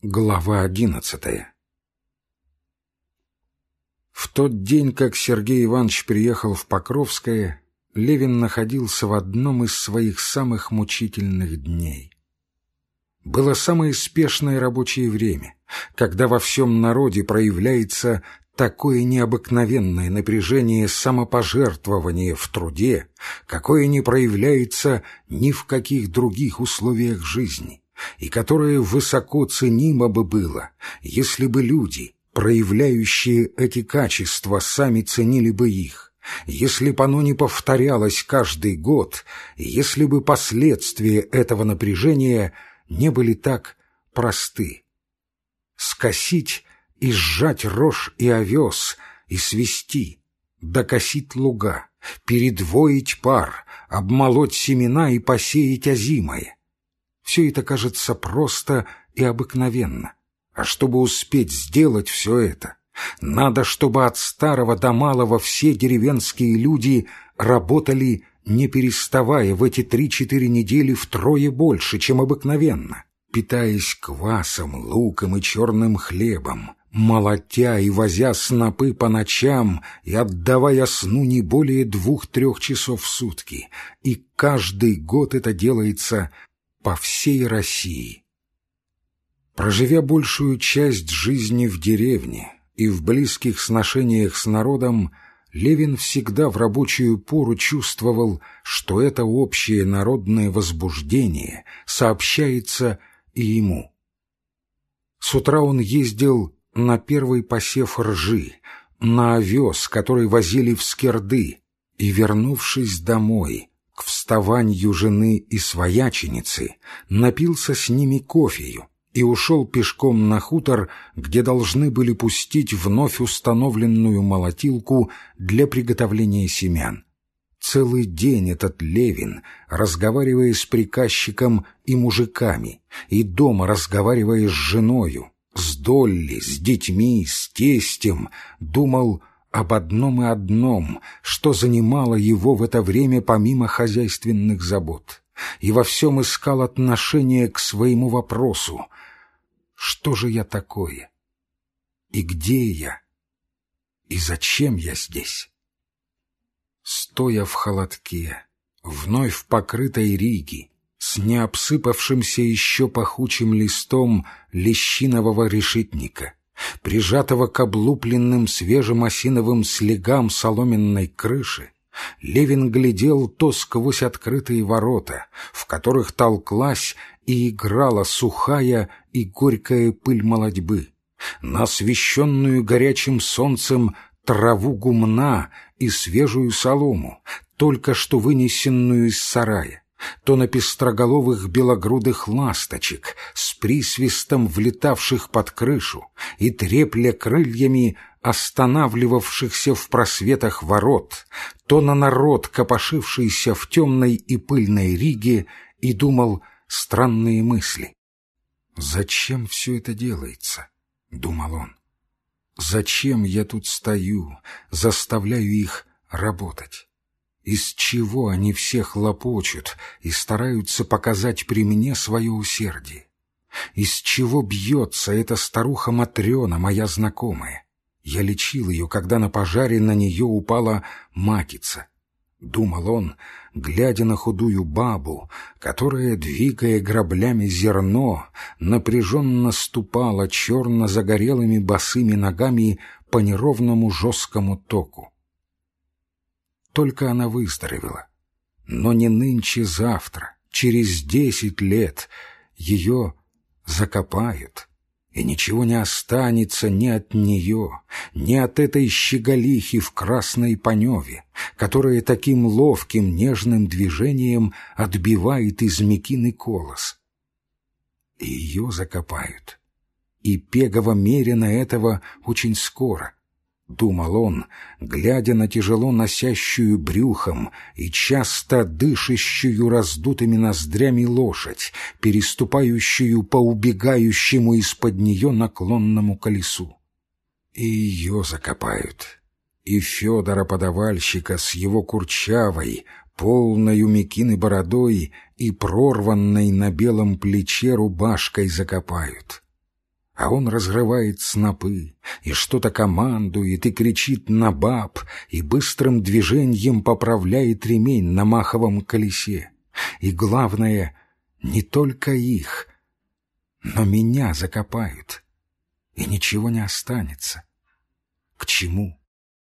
Глава одиннадцатая В тот день, как Сергей Иванович приехал в Покровское, Левин находился в одном из своих самых мучительных дней. Было самое спешное рабочее время, когда во всем народе проявляется такое необыкновенное напряжение самопожертвования в труде, какое не проявляется ни в каких других условиях жизни и которое высоко ценимо бы было, если бы люди, проявляющие эти качества, сами ценили бы их, если бы оно не повторялось каждый год, если бы последствия этого напряжения не были так просты. Скосить и сжать рожь и овес, и свести, докосить луга, передвоить пар, обмолоть семена и посеять озимое, все это кажется просто и обыкновенно. А чтобы успеть сделать все это, надо, чтобы от старого до малого все деревенские люди работали, не переставая в эти три-четыре недели втрое больше, чем обыкновенно, питаясь квасом, луком и черным хлебом, молотя и возя снопы по ночам и отдавая сну не более двух-трех часов в сутки. И каждый год это делается по всей России. Проживя большую часть жизни в деревне и в близких сношениях с народом, Левин всегда в рабочую пору чувствовал, что это общее народное возбуждение сообщается и ему. С утра он ездил на первый посев ржи, на овес, который возили в скирды, и, вернувшись домой, к вставанию жены и свояченицы, напился с ними кофею и ушел пешком на хутор, где должны были пустить вновь установленную молотилку для приготовления семян. Целый день этот Левин, разговаривая с приказчиком и мужиками, и дома разговаривая с женою, с Долли, с детьми, с тестем, думал об одном и одном, что занимало его в это время помимо хозяйственных забот, и во всем искал отношение к своему вопросу «Что же я такое? И где я? И зачем я здесь?» Стоя в холодке, вновь покрытой риги, с необсыпавшимся еще пахучим листом лещинового решетника, прижатого к облупленным свежим осиновым слегам соломенной крыши, Левин глядел то сквозь открытые ворота, в которых толклась и играла сухая и горькая пыль молодьбы, на освещенную горячим солнцем траву гумна и свежую солому, только что вынесенную из сарая, то на пестроголовых белогрудых ласточек с присвистом влетавших под крышу и трепля крыльями останавливавшихся в просветах ворот, то на народ, копошившийся в темной и пыльной Риге, и думал странные мысли. «Зачем все это делается?» — думал он. «Зачем я тут стою, заставляю их работать?» Из чего они все хлопочут и стараются показать при мне свое усердие. Из чего бьется эта старуха Матрена, моя знакомая. Я лечил ее, когда на пожаре на нее упала макица. Думал он, глядя на худую бабу, которая, двигая граблями зерно, напряженно ступала черно-загорелыми босыми ногами по неровному жесткому току только она выздоровела. Но не нынче-завтра, через десять лет, ее закопают, и ничего не останется ни от нее, ни от этой щеголихи в красной паневе, которая таким ловким нежным движением отбивает из мекины колос. И ее закопают. И Пегова мерено этого очень скоро, — думал он, глядя на тяжело носящую брюхом и часто дышащую раздутыми ноздрями лошадь, переступающую по убегающему из-под нее наклонному колесу. И ее закопают, и Федора подавальщика с его курчавой, полной мекины бородой и прорванной на белом плече рубашкой закопают. А он разрывает снопы, и что-то командует, и кричит на баб, и быстрым движением поправляет ремень на маховом колесе. И главное, не только их, но меня закопают, и ничего не останется. К чему?